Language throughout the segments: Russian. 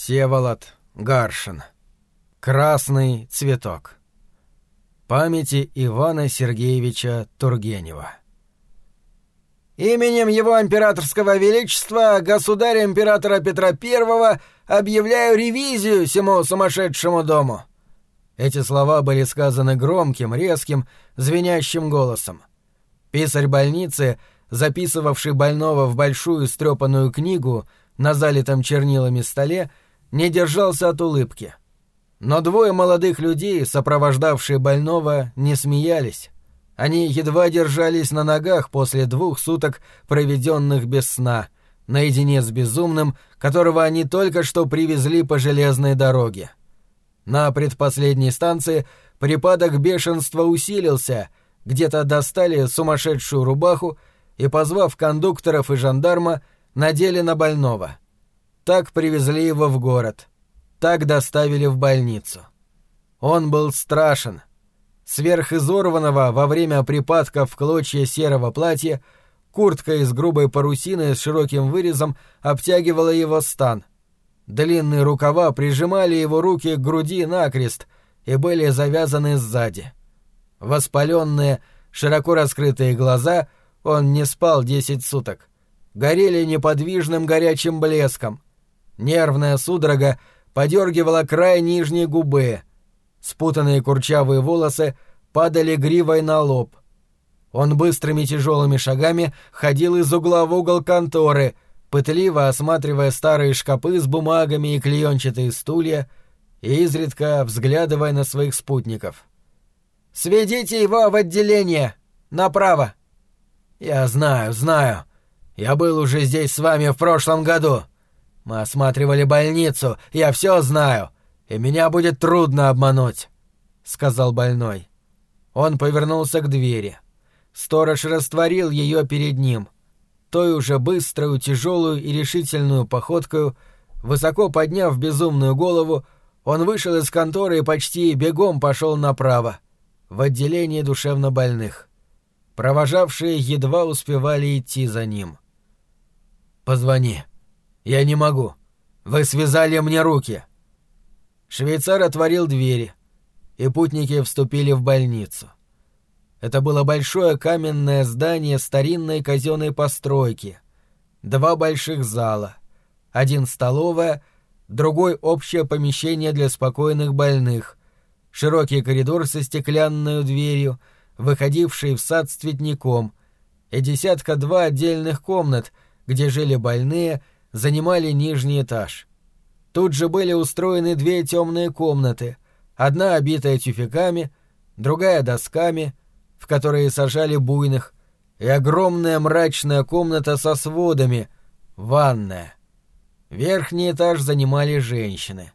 Всеволод Гаршин. Красный цветок. Памяти Ивана Сергеевича Тургенева. Именем его императорского величества, государя-императора Петра I, объявляю ревизию всему сумасшедшему дому. Эти слова были сказаны громким, резким, звенящим голосом. Писарь больницы, записывавший больного в большую стрёпанную книгу на залитом чернилами столе, не держался от улыбки. Но двое молодых людей, сопровождавшие больного, не смеялись. Они едва держались на ногах после двух суток, проведенных без сна, наедине с безумным, которого они только что привезли по железной дороге. На предпоследней станции припадок бешенства усилился, где-то достали сумасшедшую рубаху и, позвав кондукторов и жандарма, надели на больного. Так привезли его в город. Так доставили в больницу. Он был страшен. Сверхизорванного во время припадка в клочья серого платья куртка из грубой парусины с широким вырезом обтягивала его стан. Длинные рукава прижимали его руки к груди накрест и были завязаны сзади. Воспаленные, широко раскрытые глаза, он не спал десять суток, горели неподвижным горячим блеском — Нервная судорога подергивала край нижней губы. Спутанные курчавые волосы падали гривой на лоб. Он быстрыми тяжелыми шагами ходил из угла в угол конторы, пытливо осматривая старые шкапы с бумагами и клеенчатые стулья, и изредка взглядывая на своих спутников. «Сведите его в отделение! Направо!» «Я знаю, знаю. Я был уже здесь с вами в прошлом году. Мы осматривали больницу, я все знаю, и меня будет трудно обмануть», — сказал больной. Он повернулся к двери. Сторож растворил ее перед ним. Той уже быструю, тяжелую и решительную походкою, высоко подняв безумную голову, он вышел из конторы и почти бегом пошел направо, в отделение душевнобольных. Провожавшие едва успевали идти за ним. «Позвони», «Я не могу. Вы связали мне руки». Швейцар отворил двери, и путники вступили в больницу. Это было большое каменное здание старинной казенной постройки. Два больших зала. Один столовая, другой общее помещение для спокойных больных. Широкий коридор со стеклянной дверью, выходивший в сад с цветником, и десятка-два отдельных комнат, где жили больные — занимали нижний этаж. Тут же были устроены две темные комнаты, одна обитая тюфяками, другая досками, в которые сажали буйных, и огромная мрачная комната со сводами, ванная. Верхний этаж занимали женщины.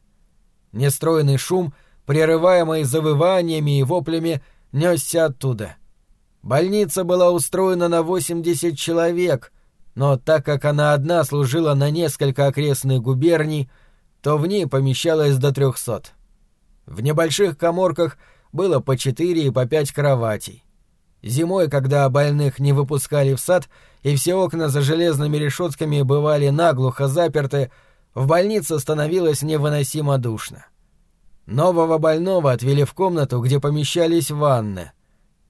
Нестроенный шум, прерываемый завываниями и воплями, несся оттуда. Больница была устроена на 80 человек, но так как она одна служила на несколько окрестных губерний, то в ней помещалось до трехсот. В небольших коморках было по четыре и по пять кроватей. Зимой, когда больных не выпускали в сад и все окна за железными решетками бывали наглухо заперты, в больнице становилось невыносимо душно. Нового больного отвели в комнату, где помещались ванны.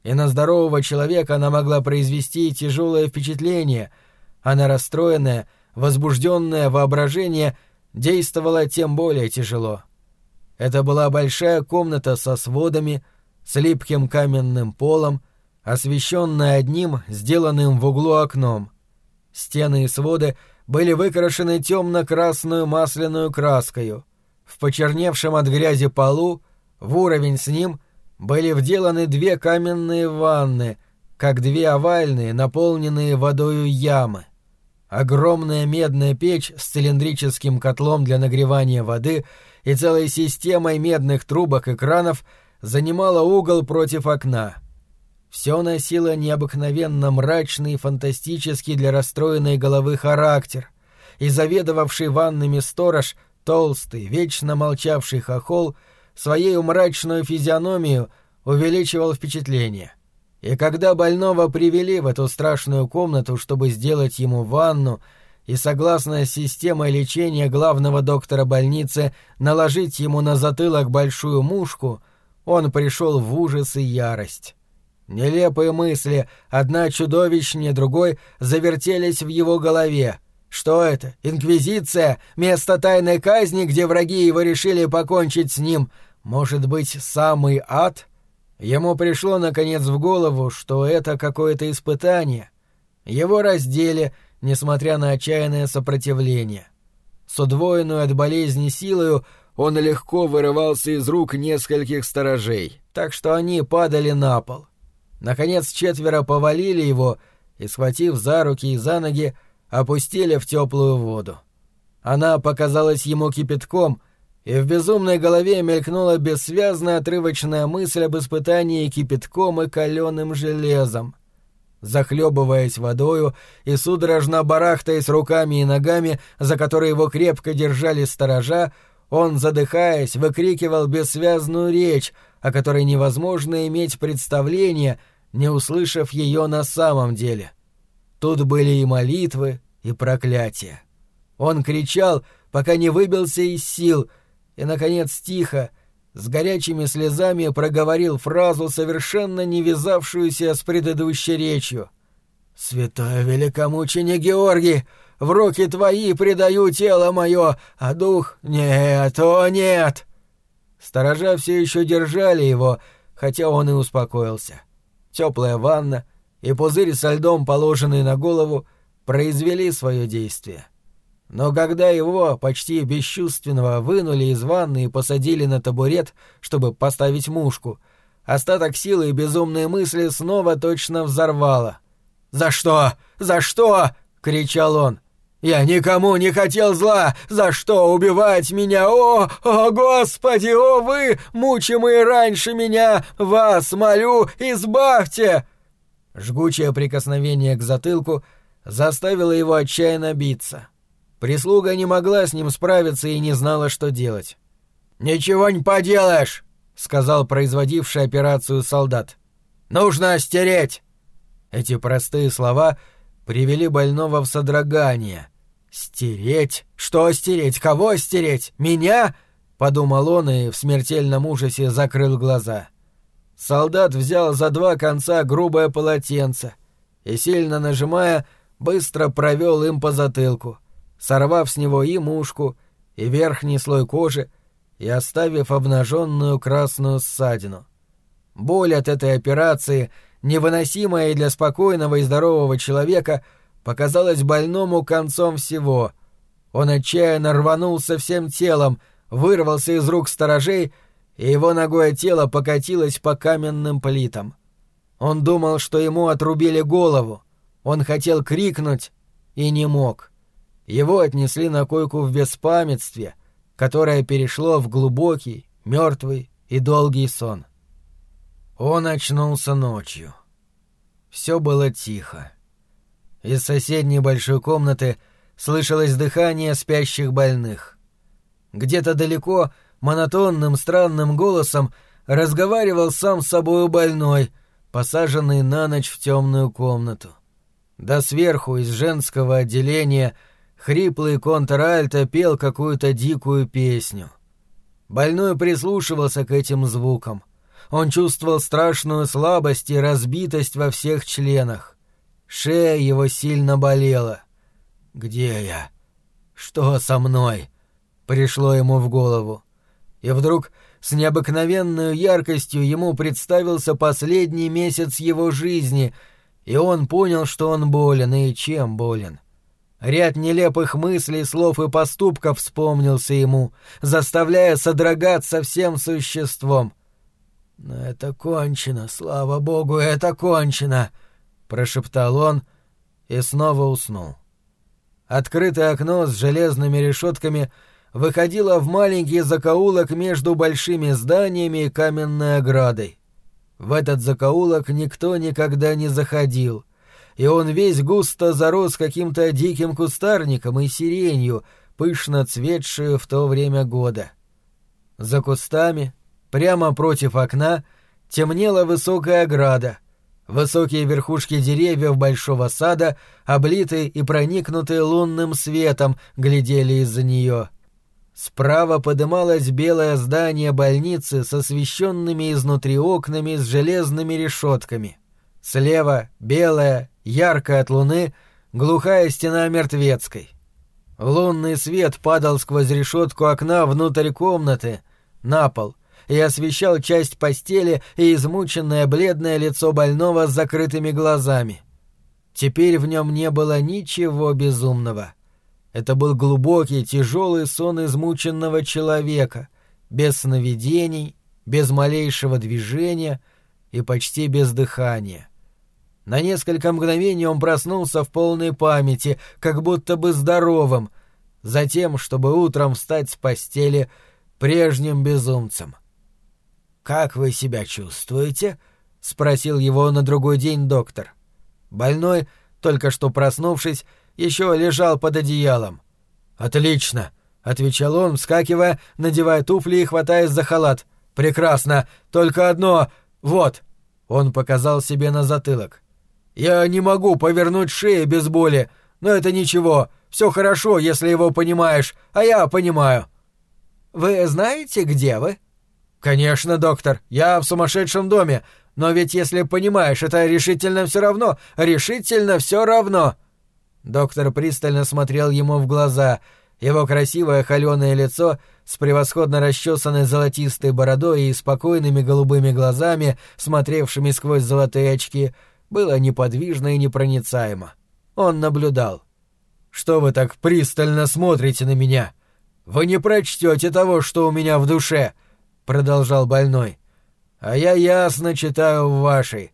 И на здорового человека она могла произвести тяжелое впечатление — а на расстроенное, возбужденное воображение действовало тем более тяжело. Это была большая комната со сводами, с липким каменным полом, освещенная одним, сделанным в углу окном. Стены и своды были выкрашены темно-красную масляную краскою. В почерневшем от грязи полу, в уровень с ним, были вделаны две каменные ванны, как две овальные, наполненные водою ямы. Огромная медная печь с цилиндрическим котлом для нагревания воды и целой системой медных трубок и кранов занимала угол против окна. Все носило необыкновенно мрачный и фантастический для расстроенной головы характер, и заведовавший ванными сторож, толстый, вечно молчавший хохол, своей мрачную физиономию увеличивал впечатление — и когда больного привели в эту страшную комнату, чтобы сделать ему ванну, и, согласно системой лечения главного доктора больницы, наложить ему на затылок большую мушку, он пришел в ужас и ярость. Нелепые мысли, одна чудовищнее другой, завертелись в его голове. Что это? Инквизиция? Место тайной казни, где враги его решили покончить с ним? Может быть, самый ад? Ему пришло, наконец, в голову, что это какое-то испытание. Его раздели, несмотря на отчаянное сопротивление. С удвоенную от болезни силою он легко вырывался из рук нескольких сторожей, так что они падали на пол. Наконец четверо повалили его и, схватив за руки и за ноги, опустили в теплую воду. Она показалась ему кипятком, и в безумной голове мелькнула бессвязная отрывочная мысль об испытании кипятком и каленым железом. Захлебываясь водою и судорожно барахтаясь руками и ногами, за которые его крепко держали сторожа, он, задыхаясь, выкрикивал бессвязную речь, о которой невозможно иметь представление — не услышав ее на самом деле. Тут были и молитвы, и проклятия. Он кричал, пока не выбился из сил, и, наконец, тихо, с горячими слезами проговорил фразу, совершенно не вязавшуюся с предыдущей речью. «Святой великомученик Георгий, в руки твои предаю тело мое, а дух... Нет, о нет!» Сторожа все еще держали его, хотя он и успокоился. — теплая ванна и пузырь со льдом, положенный на голову, произвели свое действие. Но когда его, почти бесчувственного, вынули из ванны и посадили на табурет, чтобы поставить мушку, остаток силы и безумные мысли снова точно взорвало. «За что? За что?» — кричал он. «Я никому не хотел зла! За что убивать меня? О, о, Господи, о вы, мучимые раньше меня! Вас молю, избавьте!» Жгучее прикосновение к затылку заставило его отчаянно биться. Прислуга не могла с ним справиться и не знала, что делать. «Ничего не поделаешь!» — сказал производивший операцию солдат. «Нужно стереть!» Эти простые слова привели больного в содрогание — «Стереть? Что стереть? Кого стереть? Меня?» — подумал он и в смертельном ужасе закрыл глаза. Солдат взял за два конца грубое полотенце и, сильно нажимая, быстро провел им по затылку, сорвав с него и мушку, и верхний слой кожи, и оставив обнаженную красную ссадину. Боль от этой операции, невыносимая для спокойного и здорового человека — показалось больному концом всего. Он отчаянно рванулся всем телом, вырвался из рук сторожей, и его ногое тело покатилось по каменным плитам. Он думал, что ему отрубили голову. Он хотел крикнуть и не мог. Его отнесли на койку в беспамятстве, которое перешло в глубокий, мертвый и долгий сон. Он очнулся ночью. Все было тихо. Из соседней большой комнаты слышалось дыхание спящих больных. Где-то далеко монотонным странным голосом разговаривал сам с собою больной, посаженный на ночь в темную комнату. Да сверху из женского отделения хриплый контральто пел какую-то дикую песню. Больной прислушивался к этим звукам. Он чувствовал страшную слабость и разбитость во всех членах. Шея его сильно болела. «Где я? Что со мной?» — пришло ему в голову. И вдруг с необыкновенной яркостью ему представился последний месяц его жизни, и он понял, что он болен и чем болен. Ряд нелепых мыслей, слов и поступков вспомнился ему, заставляя содрогаться всем существом. «Но это кончено, слава богу, это кончено!» прошептал он и снова уснул. Открытое окно с железными решетками выходило в маленький закоулок между большими зданиями и каменной оградой. В этот закоулок никто никогда не заходил, и он весь густо зарос каким-то диким кустарником и сиренью, пышно цветшую в то время года. За кустами, прямо против окна, темнела высокая ограда, Высокие верхушки деревьев большого сада, облитые и проникнутые лунным светом, глядели из-за нее. Справа подымалось белое здание больницы с освещенными изнутри окнами с железными решетками. Слева — белая, яркая от луны, глухая стена мертвецкой. Лунный свет падал сквозь решетку окна внутрь комнаты, на пол, и освещал часть постели и измученное бледное лицо больного с закрытыми глазами. Теперь в нем не было ничего безумного. Это был глубокий, тяжелый сон измученного человека, без сновидений, без малейшего движения и почти без дыхания. На несколько мгновений он проснулся в полной памяти, как будто бы здоровым, затем, чтобы утром встать с постели прежним безумцем. «Как вы себя чувствуете?» — спросил его на другой день доктор. Больной, только что проснувшись, еще лежал под одеялом. «Отлично!» — отвечал он, вскакивая, надевая туфли и хватаясь за халат. «Прекрасно! Только одно... Вот!» Он показал себе на затылок. «Я не могу повернуть шею без боли, но это ничего. Все хорошо, если его понимаешь, а я понимаю». «Вы знаете, где вы?» «Конечно, доктор, я в сумасшедшем доме, но ведь если понимаешь, это решительно все равно, решительно все равно!» Доктор пристально смотрел ему в глаза. Его красивое холеное лицо с превосходно расчесанной золотистой бородой и спокойными голубыми глазами, смотревшими сквозь золотые очки, было неподвижно и непроницаемо. Он наблюдал. «Что вы так пристально смотрите на меня? Вы не прочтете того, что у меня в душе!» — продолжал больной. «А я ясно читаю в вашей.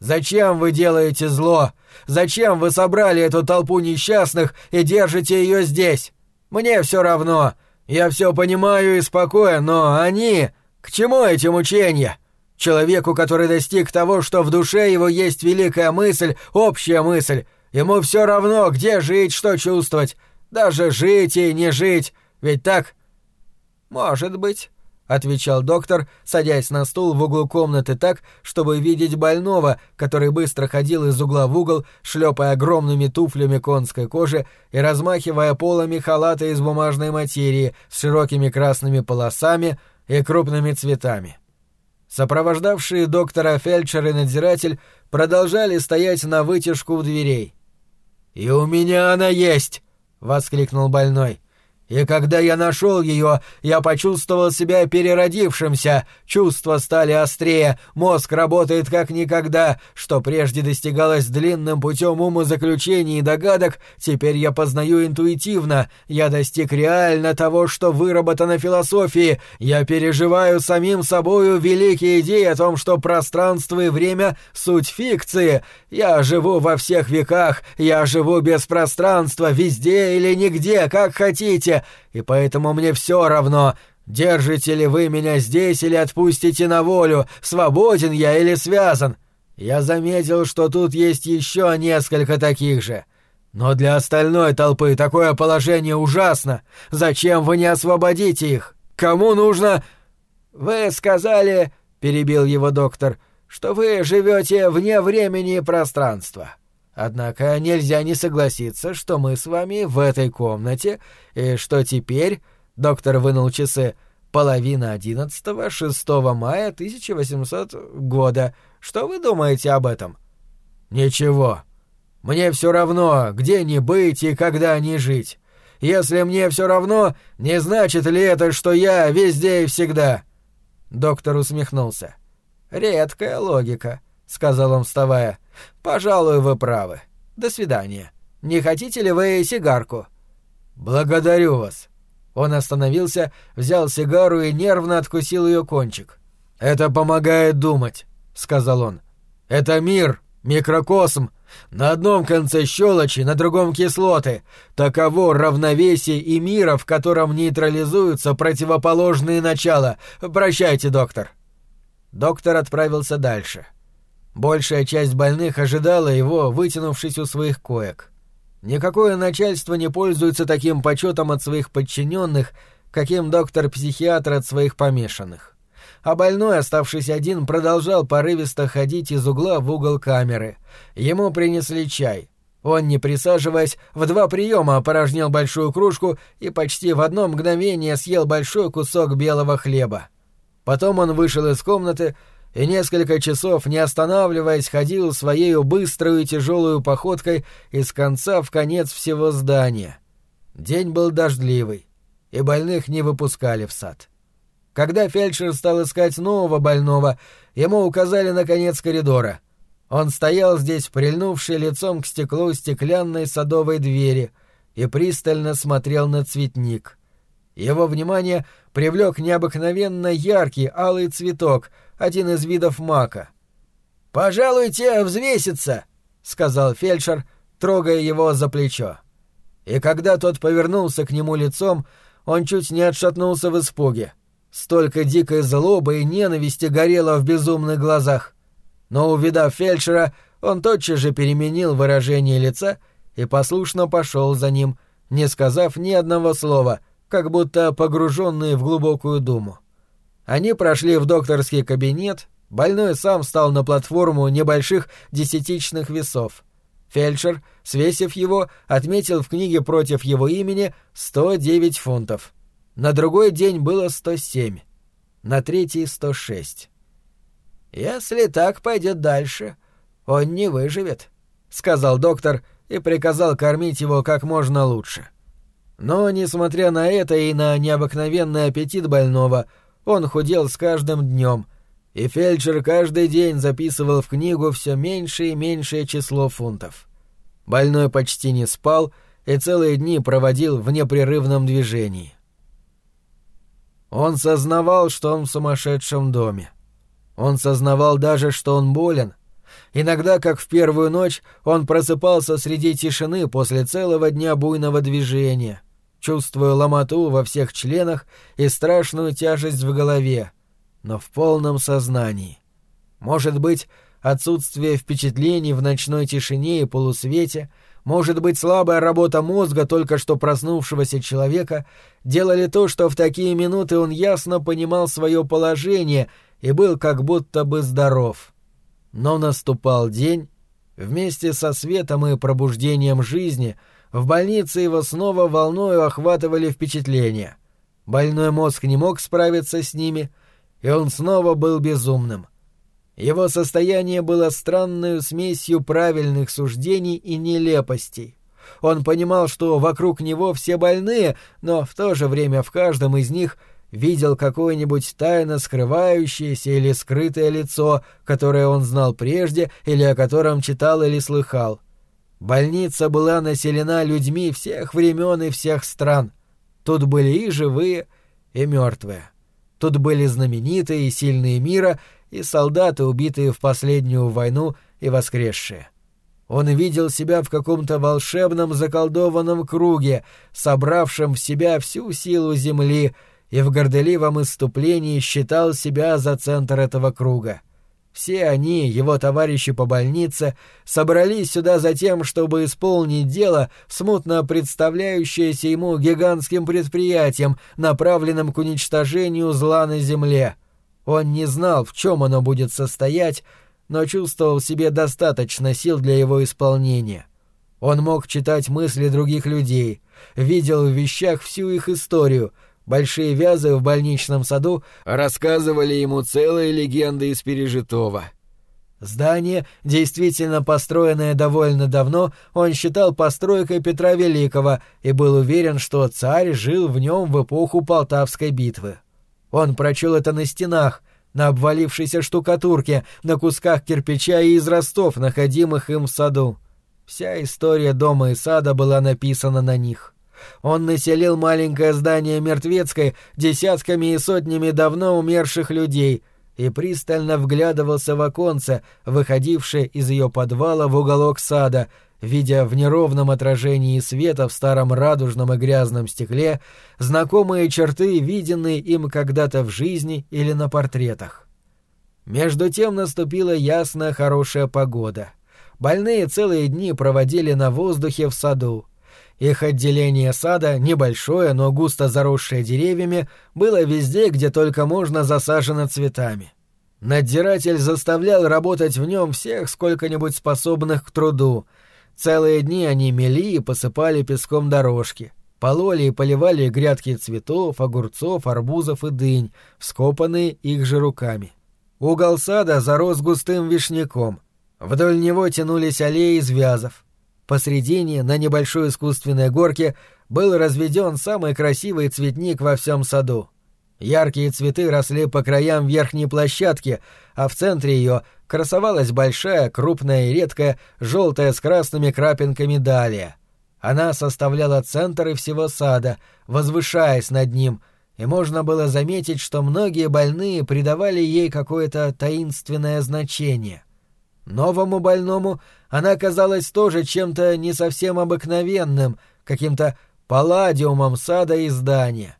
Зачем вы делаете зло? Зачем вы собрали эту толпу несчастных и держите ее здесь? Мне все равно. Я все понимаю и спокоен, но они... К чему эти мучения? Человеку, который достиг того, что в душе его есть великая мысль, общая мысль, ему все равно, где жить, что чувствовать. Даже жить и не жить. Ведь так? Может быть отвечал доктор, садясь на стул в углу комнаты так, чтобы видеть больного, который быстро ходил из угла в угол, шлепая огромными туфлями конской кожи и размахивая полами халата из бумажной материи с широкими красными полосами и крупными цветами. Сопровождавшие доктора фельдшер и надзиратель продолжали стоять на вытяжку у дверей. «И у меня она есть!» — воскликнул больной. И когда я нашел ее, я почувствовал себя переродившимся, чувства стали острее, мозг работает как никогда, что прежде достигалось длинным путем умозаключений и догадок, теперь я познаю интуитивно, я достиг реально того, что выработано философией, я переживаю самим собою великие идеи о том, что пространство и время — суть фикции, я живу во всех веках, я живу без пространства, везде или нигде, как хотите, и поэтому мне все равно, держите ли вы меня здесь или отпустите на волю, свободен я или связан. Я заметил, что тут есть еще несколько таких же. Но для остальной толпы такое положение ужасно. Зачем вы не освободите их? Кому нужно... Вы сказали, перебил его доктор, что вы живете вне времени и пространства. Однако нельзя не согласиться, что мы с вами в этой комнате, и что теперь, доктор вынул часы, половина одиннадцатого, 6 мая 1800 года. Что вы думаете об этом? Ничего. Мне все равно, где не быть и когда не жить. Если мне все равно, не значит ли это, что я везде и всегда? Доктор усмехнулся. Редкая логика, сказал он, вставая. «Пожалуй, вы правы. До свидания. Не хотите ли вы сигарку?» «Благодарю вас». Он остановился, взял сигару и нервно откусил ее кончик. «Это помогает думать», — сказал он. «Это мир, микрокосм. На одном конце щелочи, на другом кислоты. Таково равновесие и мира, в котором нейтрализуются противоположные начала. Прощайте, доктор». Доктор отправился дальше. — Большая часть больных ожидала его, вытянувшись у своих коек. Никакое начальство не пользуется таким почетом от своих подчиненных, каким доктор-психиатр от своих помешанных. а больной, оставшись один, продолжал порывисто ходить из угла в угол камеры. Ему принесли чай. Он, не присаживаясь, в два приема опорожнил большую кружку и почти в одно мгновение съел большой кусок белого хлеба. Потом он вышел из комнаты и несколько часов, не останавливаясь, ходил своей быструю и тяжелую походкой из конца в конец всего здания. День был дождливый, и больных не выпускали в сад. Когда фельдшер стал искать нового больного, ему указали на конец коридора. Он стоял здесь, прильнувший лицом к стеклу стеклянной садовой двери, и пристально смотрел на цветник. Его внимание привлек необыкновенно яркий алый цветок, один из видов мака. «Пожалуйте взвеситься», — сказал фельдшер, трогая его за плечо. И когда тот повернулся к нему лицом, он чуть не отшатнулся в испуге. Столько дикой злобы и ненависти горело в безумных глазах. Но, увидав фельдшера, он тотчас же переменил выражение лица и послушно пошел за ним, не сказав ни одного слова, как будто погруженный в глубокую думу. Они прошли в докторский кабинет, больной сам стал на платформу небольших десятичных весов. Фельдшер, свесив его, отметил в книге против его имени 109 фунтов. На другой день было 107, на третий — 106. «Если так пойдет дальше, он не выживет», — сказал доктор и приказал кормить его как можно лучше. Но, несмотря на это и на необыкновенный аппетит больного, он худел с каждым днем, и фельдшер каждый день записывал в книгу все меньше и меньшее число фунтов. Больной почти не спал и целые дни проводил в непрерывном движении. Он сознавал, что он в сумасшедшем доме. Он сознавал даже, что он болен. Иногда, как в первую ночь, он просыпался среди тишины после целого дня буйного движения, чувствуя ломоту во всех членах и страшную тяжесть в голове, но в полном сознании. Может быть, отсутствие впечатлений в ночной тишине и полусвете, может быть, слабая работа мозга только что проснувшегося человека делали то, что в такие минуты он ясно понимал свое положение — и был как будто бы здоров. Но наступал день, вместе со светом и пробуждением жизни в больнице его снова волною охватывали впечатления. Больной мозг не мог справиться с ними, и он снова был безумным. Его состояние было странной смесью правильных суждений и нелепостей. Он понимал, что вокруг него все больные, но в то же время в каждом из них — видел какое-нибудь тайно скрывающееся или скрытое лицо, которое он знал прежде или о котором читал или слыхал. Больница была населена людьми всех времен и всех стран. Тут были и живые, и мертвые. Тут были знаменитые и сильные мира, и солдаты, убитые в последнюю войну и воскресшие. Он видел себя в каком-то волшебном заколдованном круге, собравшем в себя всю силу земли, и в горделивом иступлении считал себя за центр этого круга. Все они, его товарищи по больнице, собрались сюда за тем, чтобы исполнить дело, смутно представляющееся ему гигантским предприятием, направленным к уничтожению зла на земле. Он не знал, в чем оно будет состоять, но чувствовал в себе достаточно сил для его исполнения. Он мог читать мысли других людей, видел в вещах всю их историю — Большие вязы в больничном саду рассказывали ему целые легенды из пережитого. Здание, действительно построенное довольно давно, он считал постройкой Петра Великого и был уверен, что царь жил в нем в эпоху Полтавской битвы. Он прочел это на стенах, на обвалившейся штукатурке, на кусках кирпича и из ростов, находимых им в саду. Вся история дома и сада была написана на них. Он населил маленькое здание Мертвецкой десятками и сотнями давно умерших людей и пристально вглядывался в оконце, выходившее из ее подвала в уголок сада, видя в неровном отражении света в старом радужном и грязном стекле знакомые черты, виденные им когда-то в жизни или на портретах. Между тем наступила ясная хорошая погода. Больные целые дни проводили на воздухе в саду Их отделение сада, небольшое, но густо заросшее деревьями, было везде, где только можно засажено цветами. Надзиратель заставлял работать в нем всех сколько-нибудь способных к труду. Целые дни они мели и посыпали песком дорожки. Пололи и поливали грядки цветов, огурцов, арбузов и дынь, вскопанные их же руками. Угол сада зарос густым вишняком. Вдоль него тянулись аллеи из вязов. Посредине, на небольшой искусственной горке, был разведен самый красивый цветник во всем саду. Яркие цветы росли по краям верхней площадки, а в центре ее красовалась большая, крупная и редкая, желтая с красными крапинками далия. Она составляла центр и всего сада, возвышаясь над ним, и можно было заметить, что многие больные придавали ей какое-то таинственное значение. Новому больному она казалась тоже чем-то не совсем обыкновенным, каким-то палладиумом сада и здания.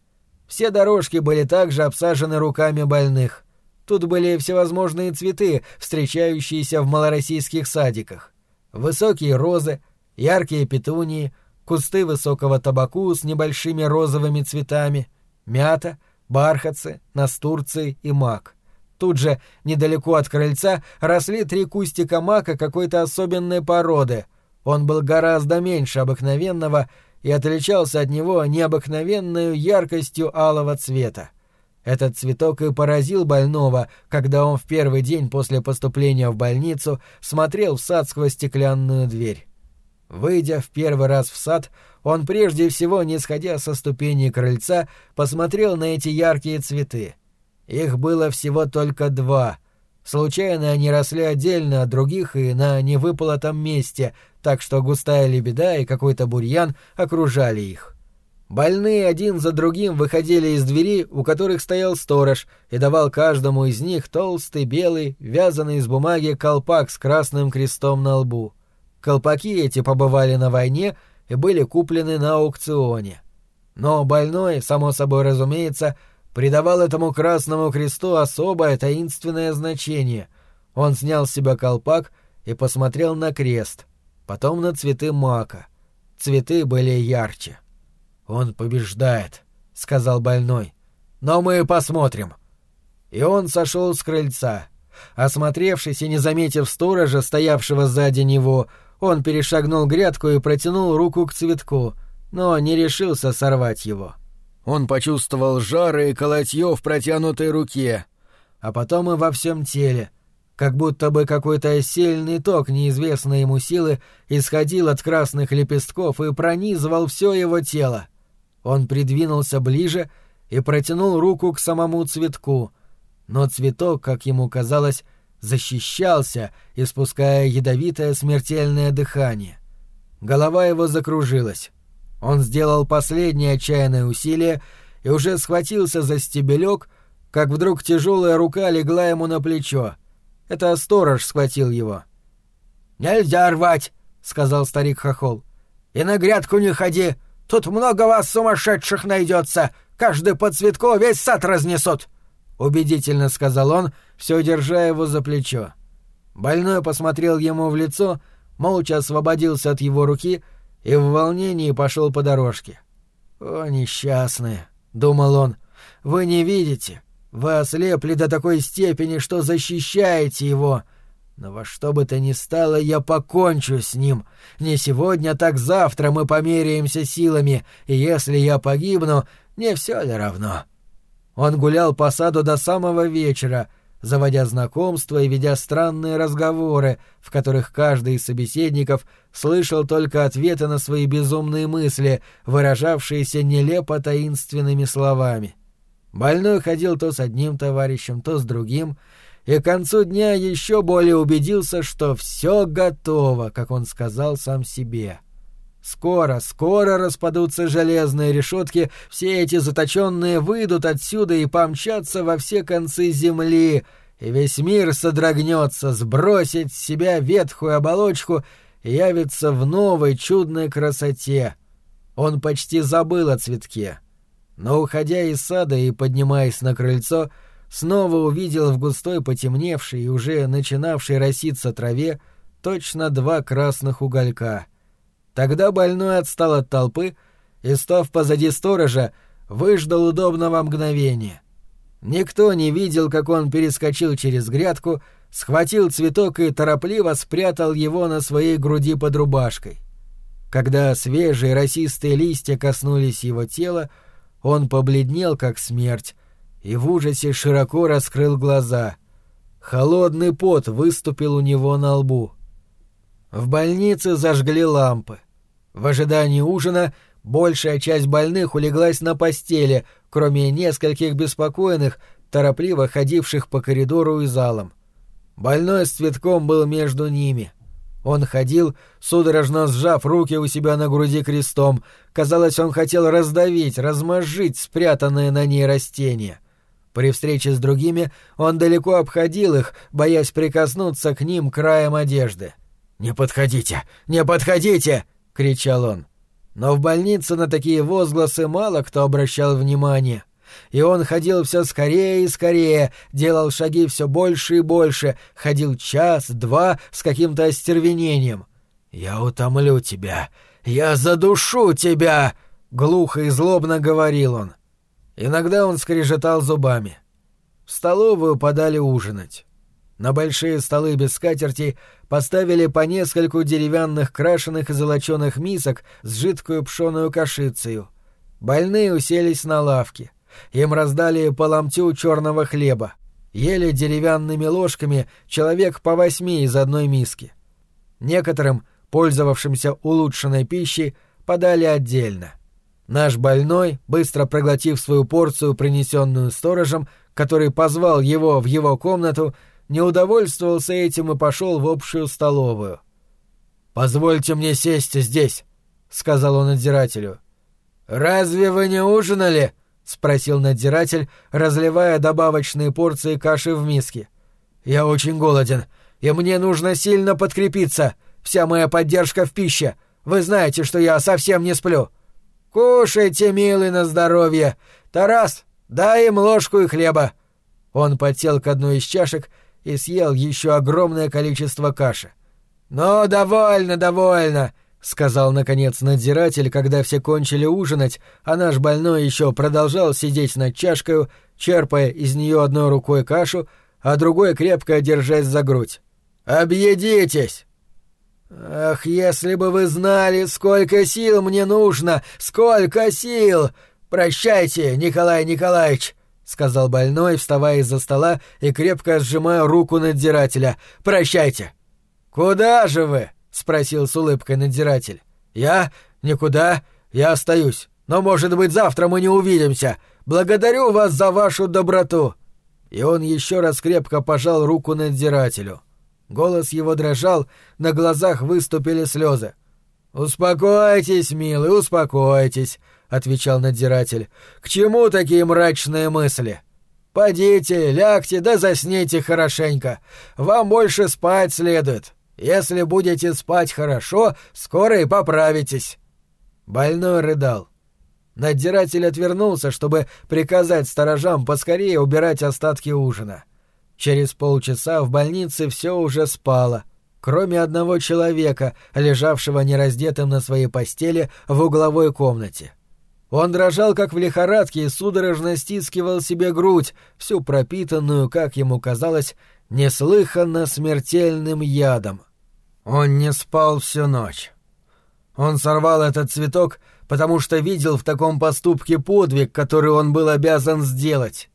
Все дорожки были также обсажены руками больных. Тут были всевозможные цветы, встречающиеся в малороссийских садиках. Высокие розы, яркие петунии, кусты высокого табаку с небольшими розовыми цветами, мята, бархатцы, настурции и мак. Тут же, недалеко от крыльца, росли три кустика мака какой-то особенной породы. Он был гораздо меньше обыкновенного и отличался от него необыкновенной яркостью алого цвета. Этот цветок и поразил больного, когда он в первый день после поступления в больницу смотрел в сад сквозь стеклянную дверь. Выйдя в первый раз в сад, он прежде всего, не сходя со ступени крыльца, посмотрел на эти яркие цветы. Их было всего только два. Случайно они росли отдельно от других и на невыполотом месте, так что густая лебеда и какой-то бурьян окружали их. Больные один за другим выходили из двери, у которых стоял сторож, и давал каждому из них толстый белый, вязаный из бумаги колпак с красным крестом на лбу. Колпаки эти побывали на войне и были куплены на аукционе. Но больной, само собой разумеется, придавал этому красному кресту особое таинственное значение. Он снял с себя колпак и посмотрел на крест, потом на цветы мака. Цветы были ярче. «Он побеждает», — сказал больной. «Но мы посмотрим». И он сошел с крыльца. Осмотревшись и не заметив сторожа, стоявшего сзади него, он перешагнул грядку и протянул руку к цветку, но не решился сорвать его. Он почувствовал жары и колотье в протянутой руке, а потом и во всем теле, как будто бы какой-то сильный ток неизвестной ему силы исходил от красных лепестков и пронизывал все его тело. Он придвинулся ближе и протянул руку к самому цветку, но цветок, как ему казалось, защищался, испуская ядовитое смертельное дыхание. Голова его закружилась. Он сделал последнее отчаянное усилие и уже схватился за стебелек, как вдруг тяжелая рука легла ему на плечо. Это сторож схватил его. «Нельзя рвать!» — сказал старик Хохол. «И на грядку не ходи! Тут много вас сумасшедших найдется! Каждый по цветку весь сад разнесут!» Убедительно сказал он, все держа его за плечо. Больной посмотрел ему в лицо, молча освободился от его руки — и в волнении пошел по дорожке. «О, несчастные!» — думал он. «Вы не видите. Вы ослепли до такой степени, что защищаете его. Но во что бы то ни стало, я покончу с ним. Не сегодня, так завтра мы померяемся силами, и если я погибну, не все ли равно?» Он гулял по саду до самого вечера — заводя знакомства и ведя странные разговоры, в которых каждый из собеседников слышал только ответы на свои безумные мысли, выражавшиеся нелепо таинственными словами. Больной ходил то с одним товарищем, то с другим, и к концу дня еще более убедился, что все готово, как он сказал сам себе. Скоро, скоро распадутся железные решетки, все эти заточенные выйдут отсюда и помчатся во все концы земли, и весь мир содрогнется, сбросит с себя ветхую оболочку и явится в новой чудной красоте. Он почти забыл о цветке. Но, уходя из сада и поднимаясь на крыльцо, снова увидел в густой потемневшей и уже начинавшей роситься траве точно два красных уголька — Тогда больной отстал от толпы и, став позади сторожа, выждал удобного мгновения. Никто не видел, как он перескочил через грядку, схватил цветок и торопливо спрятал его на своей груди под рубашкой. Когда свежие росистые листья коснулись его тела, он побледнел, как смерть, и в ужасе широко раскрыл глаза. Холодный пот выступил у него на лбу. В больнице зажгли лампы. В ожидании ужина большая часть больных улеглась на постели, кроме нескольких беспокойных, торопливо ходивших по коридору и залам. Больной с цветком был между ними. Он ходил, судорожно сжав руки у себя на груди крестом. Казалось, он хотел раздавить, размозжить спрятанное на ней растение. При встрече с другими он далеко обходил их, боясь прикоснуться к ним краем одежды. «Не подходите! Не подходите!» — кричал он. Но в больнице на такие возгласы мало кто обращал внимание. И он ходил все скорее и скорее, делал шаги все больше и больше, ходил час-два с каким-то остервенением. «Я утомлю тебя! Я задушу тебя!» — глухо и злобно говорил он. Иногда он скрежетал зубами. В столовую подали ужинать. На большие столы без скатерти поставили по нескольку деревянных крашеных и золоченых мисок с жидкую пшеную кашицею. Больные уселись на лавке. Им раздали по ломтю черного хлеба. Ели деревянными ложками человек по восьми из одной миски. Некоторым, пользовавшимся улучшенной пищей, подали отдельно. Наш больной, быстро проглотив свою порцию, принесенную сторожем, который позвал его в его комнату, не удовольствовался этим и пошел в общую столовую. «Позвольте мне сесть здесь», — сказал он надзирателю. «Разве вы не ужинали?» — спросил надзиратель, разливая добавочные порции каши в миске. «Я очень голоден, и мне нужно сильно подкрепиться. Вся моя поддержка в пище. Вы знаете, что я совсем не сплю». «Кушайте, милый, на здоровье! Тарас, дай им ложку и хлеба!» Он подсел к одной из чашек и съел еще огромное количество каши. «Ну, довольно, довольно!» — сказал, наконец, надзиратель, когда все кончили ужинать, а наш больной еще продолжал сидеть над чашкой, черпая из нее одной рукой кашу, а другой крепко держась за грудь. «Объедитесь!» «Ах, если бы вы знали, сколько сил мне нужно! Сколько сил! Прощайте, Николай Николаевич!» — сказал больной, вставая из-за стола и крепко сжимая руку надзирателя. «Прощайте!» «Куда же вы?» — спросил с улыбкой надзиратель. «Я? Никуда. Я остаюсь. Но, может быть, завтра мы не увидимся. Благодарю вас за вашу доброту!» И он еще раз крепко пожал руку надзирателю. Голос его дрожал, на глазах выступили слезы. «Успокойтесь, милый, успокойтесь», — отвечал надзиратель. «К чему такие мрачные мысли? Подите, лягте да засните хорошенько. Вам больше спать следует. Если будете спать хорошо, скоро и поправитесь». Больной рыдал. Надзиратель отвернулся, чтобы приказать сторожам поскорее убирать остатки ужина. Через полчаса в больнице все уже спало, кроме одного человека, лежавшего нераздетым на своей постели в угловой комнате. Он дрожал, как в лихорадке, и судорожно стискивал себе грудь, всю пропитанную, как ему казалось, неслыханно смертельным ядом. Он не спал всю ночь. Он сорвал этот цветок, потому что видел в таком поступке подвиг, который он был обязан сделать.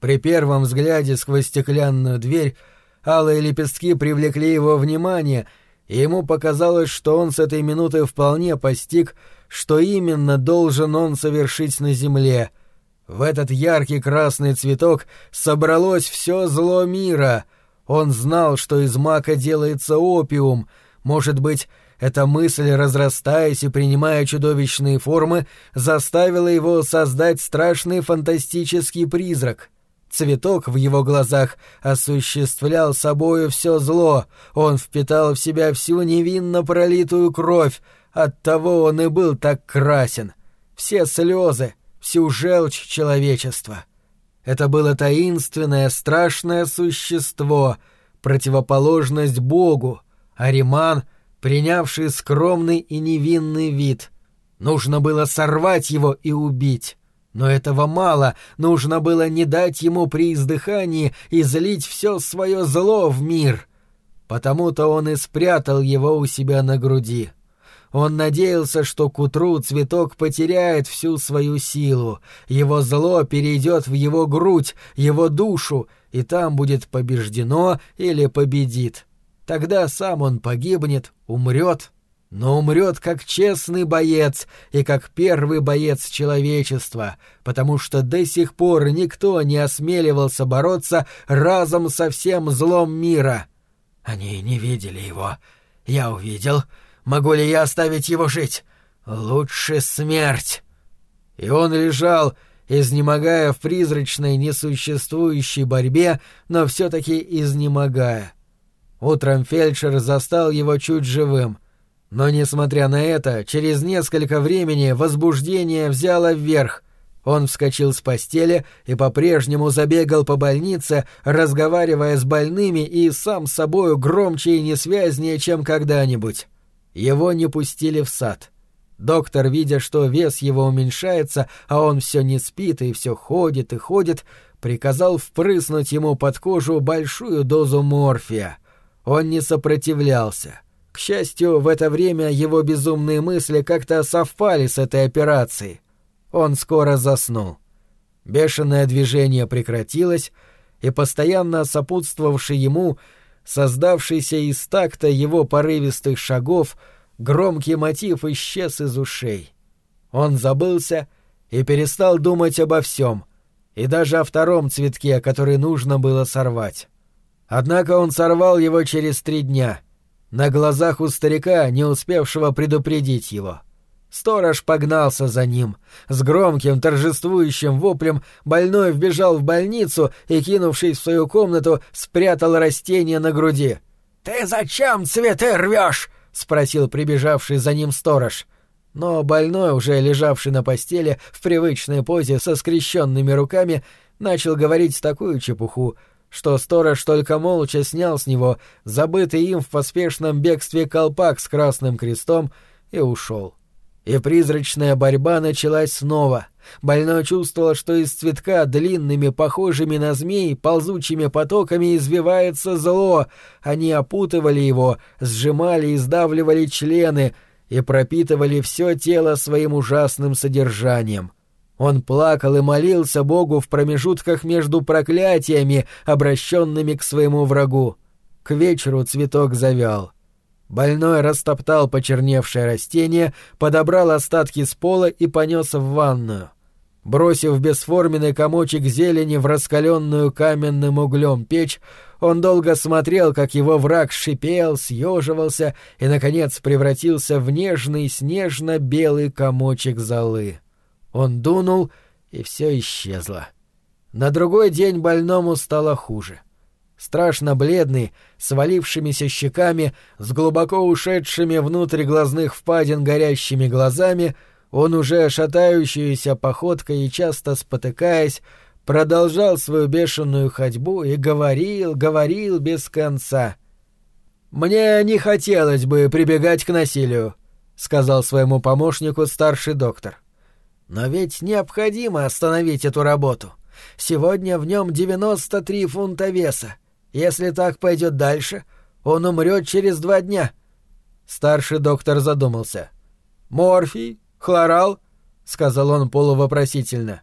При первом взгляде сквозь стеклянную дверь алые лепестки привлекли его внимание, и ему показалось, что он с этой минуты вполне постиг, что именно должен он совершить на земле. В этот яркий красный цветок собралось все зло мира. Он знал, что из мака делается опиум. Может быть, эта мысль, разрастаясь и принимая чудовищные формы, заставила его создать страшный фантастический призрак. Цветок в его глазах осуществлял собою все зло, он впитал в себя всю невинно пролитую кровь, оттого он и был так красен. Все слезы, всю желчь человечества. Это было таинственное, страшное существо, противоположность Богу, Ариман — принявший скромный и невинный вид. Нужно было сорвать его и убить. Но этого мало, нужно было не дать ему при издыхании излить все свое зло в мир. Потому-то он и спрятал его у себя на груди. Он надеялся, что к утру цветок потеряет всю свою силу, его зло перейдет в его грудь, его душу, и там будет побеждено или победит. Тогда сам он погибнет, умрет, но умрет как честный боец и как первый боец человечества, потому что до сих пор никто не осмеливался бороться разом со всем злом мира. Они не видели его. Я увидел. Могу ли я оставить его жить? Лучше смерть. И он лежал, изнемогая в призрачной несуществующей борьбе, но все-таки изнемогая. Утром фельдшер застал его чуть живым. Но, несмотря на это, через несколько времени возбуждение взяло вверх. Он вскочил с постели и по-прежнему забегал по больнице, разговаривая с больными и сам с собою громче и несвязнее, чем когда-нибудь. Его не пустили в сад. Доктор, видя, что вес его уменьшается, а он все не спит и все ходит и ходит, приказал впрыснуть ему под кожу большую дозу морфия. Он не сопротивлялся. К счастью, в это время его безумные мысли как-то совпали с этой операцией. Он скоро заснул. Бешеное движение прекратилось, и постоянно сопутствовавший ему, создавшийся из такта его порывистых шагов, громкий мотив исчез из ушей. Он забылся и перестал думать обо всем, и даже о втором цветке, который нужно было сорвать. Однако он сорвал его через три дня — на глазах у старика, не успевшего предупредить его. Сторож погнался за ним. С громким торжествующим воплем больной вбежал в больницу и, кинувшись в свою комнату, спрятал растение на груди. «Ты зачем цветы рвешь?» — спросил прибежавший за ним сторож. Но больной, уже лежавший на постели в привычной позе со скрещенными руками, начал говорить такую чепуху, что сторож только молча снял с него забытый им в поспешном бегстве колпак с красным крестом и ушел. И призрачная борьба началась снова. Больной чувствовал, что из цветка длинными, похожими на змей, ползучими потоками извивается зло. Они опутывали его, сжимали и сдавливали члены и пропитывали все тело своим ужасным содержанием — он плакал и молился Богу в промежутках между проклятиями, обращенными к своему врагу. К вечеру цветок завял. Больной растоптал почерневшее растение, подобрал остатки с пола и понес в ванную. Бросив бесформенный комочек зелени в раскаленную каменным углем печь, он долго смотрел, как его враг шипел, съеживался и, наконец, превратился в нежный снежно-белый комочек золы. Он дунул, и все исчезло. На другой день больному стало хуже. Страшно бледный, с валившимися щеками, с глубоко ушедшими внутрь глазных впадин горящими глазами, он уже шатающуюся походкой и часто спотыкаясь, продолжал свою бешеную ходьбу и говорил, говорил без конца. «Мне не хотелось бы прибегать к насилию», — сказал своему помощнику старший доктор. Но ведь необходимо остановить эту работу. Сегодня в нем 93 фунта веса. Если так пойдет дальше, он умрет через два дня. Старший доктор задумался. Морфий, хлорал, сказал он полувопросительно.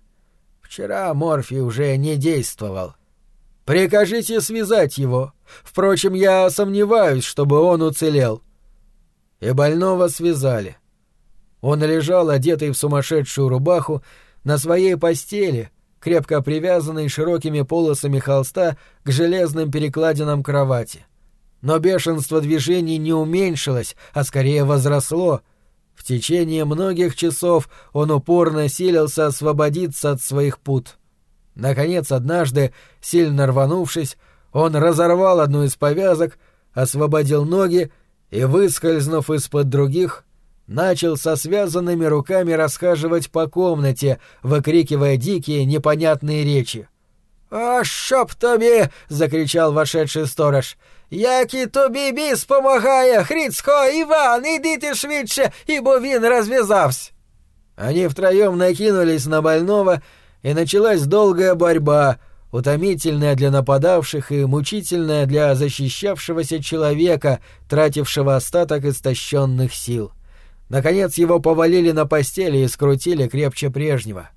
Вчера морфий уже не действовал. Прикажите связать его. Впрочем, я сомневаюсь, чтобы он уцелел. И больного связали. Он лежал, одетый в сумасшедшую рубаху, на своей постели, крепко привязанный широкими полосами холста к железным перекладинам кровати. Но бешенство движений не уменьшилось, а скорее возросло. В течение многих часов он упорно силился освободиться от своих пут. Наконец, однажды, сильно рванувшись, он разорвал одну из повязок, освободил ноги и, выскользнув из-под других, начал со связанными руками расхаживать по комнате, выкрикивая дикие непонятные речи. «А щоб тобі!» — закричал вошедший сторож. Як і тобі біс помагає, Хрицько, Иван, идите швидше, ибо він развязався. Они втроем накинулись на больного, и началась долгая борьба, утомительная для нападавших и мучительная для защищавшегося человека, тратившего остаток истощенных сил. Наконец его повалили на постели и скрутили крепче прежнего.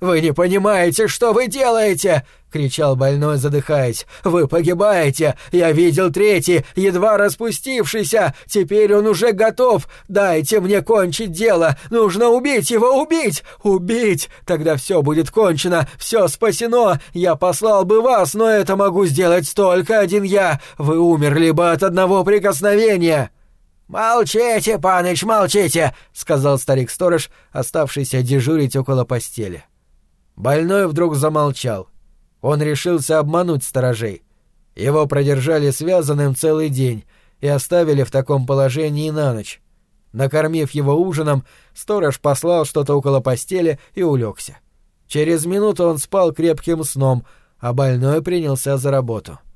«Вы не понимаете, что вы делаете!» — кричал больной, задыхаясь. «Вы погибаете! Я видел третий, едва распустившийся! Теперь он уже готов! Дайте мне кончить дело! Нужно убить его! Убить! Убить! Тогда все будет кончено! Все спасено! Я послал бы вас, но это могу сделать только один я! Вы умерли бы от одного прикосновения!» «Молчите, паныч, молчите!» — сказал старик-сторож, оставшийся дежурить около постели. Больной вдруг замолчал. Он решился обмануть сторожей. Его продержали связанным целый день и оставили в таком положении на ночь. Накормив его ужином, сторож послал что-то около постели и улегся. Через минуту он спал крепким сном, а больной принялся за работу. —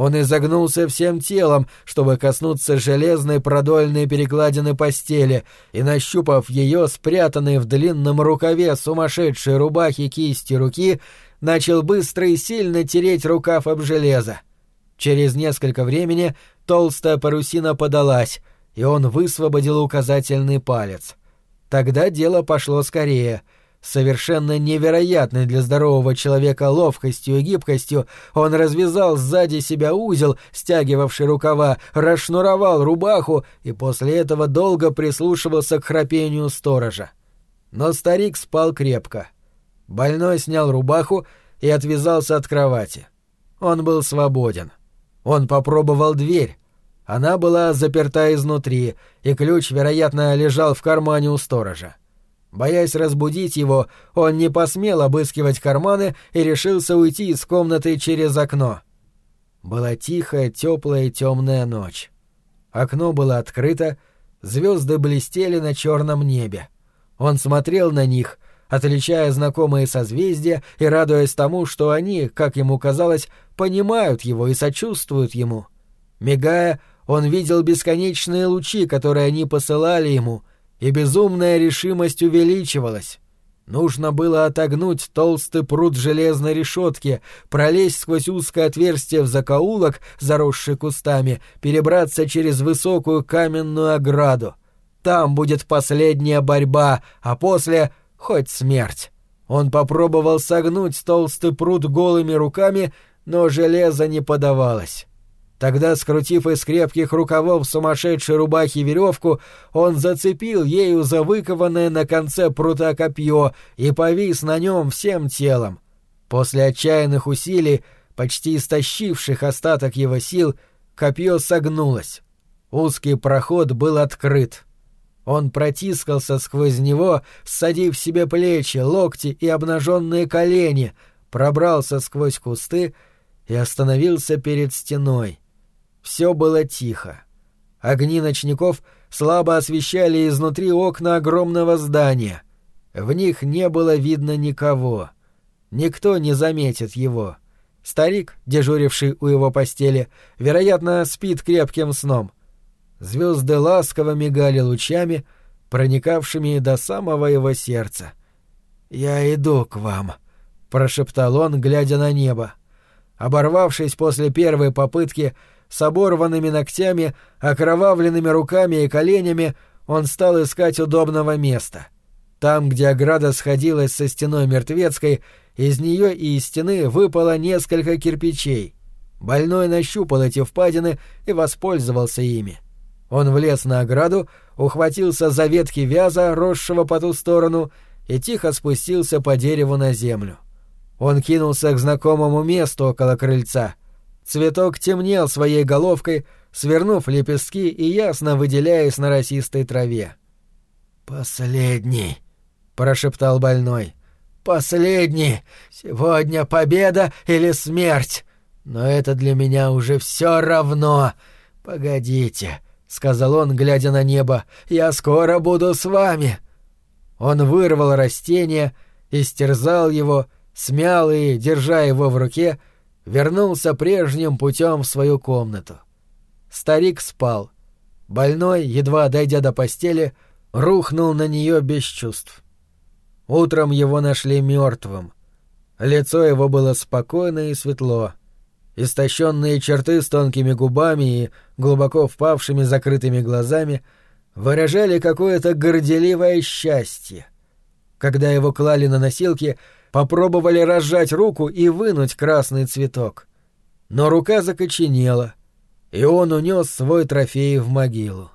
он изогнулся всем телом, чтобы коснуться железной продольной перекладины постели, и, нащупав ее, спрятанной в длинном рукаве сумасшедшей рубахи кисти руки, начал быстро и сильно тереть рукав об железо. Через несколько времени толстая парусина подалась, и он высвободил указательный палец. Тогда дело пошло скорее — совершенно невероятной для здорового человека ловкостью и гибкостью, он развязал сзади себя узел, стягивавший рукава, расшнуровал рубаху и после этого долго прислушивался к храпению сторожа. Но старик спал крепко. Больной снял рубаху и отвязался от кровати. Он был свободен. Он попробовал дверь. Она была заперта изнутри, и ключ, вероятно, лежал в кармане у сторожа. Боясь разбудить его, он не посмел обыскивать карманы и решился уйти из комнаты через окно. Была тихая, теплая и темная ночь. Окно было открыто, звезды блестели на черном небе. Он смотрел на них, отличая знакомые созвездия и радуясь тому, что они, как ему казалось, понимают его и сочувствуют ему. Мигая, он видел бесконечные лучи, которые они посылали ему, и безумная решимость увеличивалась. Нужно было отогнуть толстый пруд железной решетки, пролезть сквозь узкое отверстие в закоулок, заросший кустами, перебраться через высокую каменную ограду. Там будет последняя борьба, а после — хоть смерть. Он попробовал согнуть толстый пруд голыми руками, но железо не подавалось. Тогда, скрутив из крепких рукавов сумасшедшей рубахи веревку, он зацепил ею за выкованное на конце прута копье и повис на нем всем телом. После отчаянных усилий, почти истощивших остаток его сил, копье согнулось. Узкий проход был открыт. Он протискался сквозь него, ссадив себе плечи, локти и обнаженные колени, пробрался сквозь кусты и остановился перед стеной. Все было тихо. Огни ночников слабо освещали изнутри окна огромного здания. В них не было видно никого. Никто не заметит его. Старик, дежуривший у его постели, вероятно, спит крепким сном. Звезды ласково мигали лучами, проникавшими до самого его сердца. «Я иду к вам», — прошептал он, глядя на небо. Оборвавшись после первой попытки, с оборванными ногтями, окровавленными руками и коленями, он стал искать удобного места. Там, где ограда сходилась со стеной мертвецкой, из нее и из стены выпало несколько кирпичей. Больной нащупал эти впадины и воспользовался ими. Он влез на ограду, ухватился за ветки вяза, росшего по ту сторону, и тихо спустился по дереву на землю. Он кинулся к знакомому месту около крыльца — Цветок темнел своей головкой, свернув лепестки и ясно выделяясь на росистой траве. «Последний», — прошептал больной. «Последний! Сегодня победа или смерть! Но это для меня уже все равно! Погодите!» — сказал он, глядя на небо. «Я скоро буду с вами!» Он вырвал растение, истерзал его, смял и, держа его в руке, вернулся прежним путем в свою комнату. Старик спал. Больной, едва дойдя до постели, рухнул на нее без чувств. Утром его нашли мертвым. Лицо его было спокойно и светло. Истощенные черты с тонкими губами и глубоко впавшими закрытыми глазами выражали какое-то горделивое счастье. Когда его клали на носилки, попробовали разжать руку и вынуть красный цветок. Но рука закоченела, и он унес свой трофей в могилу.